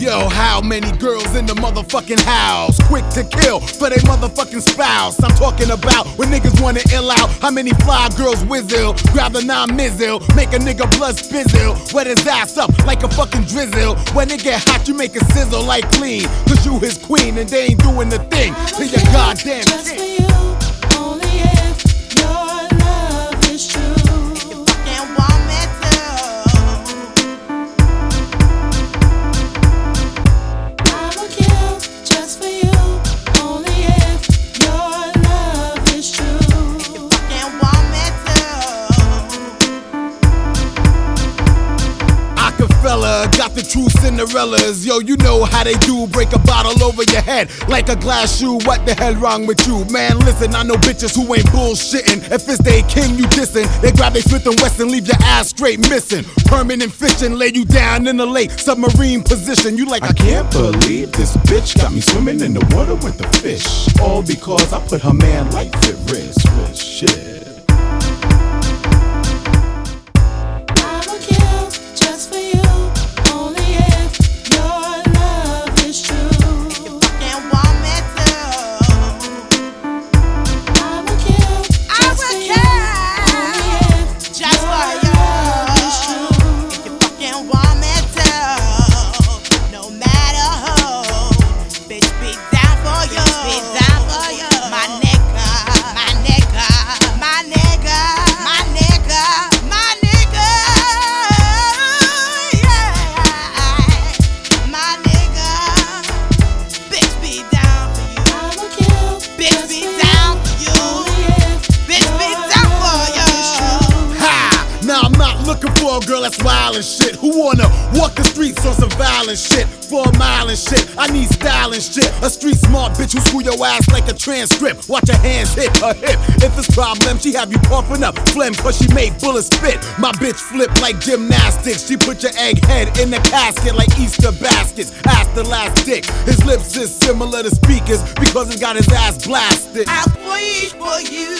Yo, how many girls in the motherfucking house? Quick to kill for their motherfucking spouse. I'm talking about when niggas wanna ill out. How many fly girls whizzle? Grab the non mizzle, make a nigga blood spizzle. Wet his ass up like a fucking drizzle. When it get hot, you make it sizzle like clean. Cause you his queen and they ain't doing the thing to your goddamn Just Got the true Cinderellas. Yo, you know how they do. Break a bottle over your head like a glass shoe. What the hell wrong with you? Man, listen, I know bitches who ain't bullshitting. If it's they king you dissing, they grab they Smith and Wesson, leave your ass straight missing. Permanent fishing, lay you down in the lake, submarine position. You like I can't believe this bitch got me swimming in the water with the fish. All because I put her man life at risk. Shit. Girl that's wild and shit. Who wanna walk the streets on some violent shit? For a mile and shit. I need style and shit. A street smart bitch who screw your ass like a transcript. Watch her hands hit her hip. If it's problem, she have you puffing up phlegm cause she made bullets spit. My bitch flip like gymnastics. She put your egg head in the casket like Easter baskets. Ass the last dick. His lips is similar to speakers because it's got his ass blasted. I wish for you.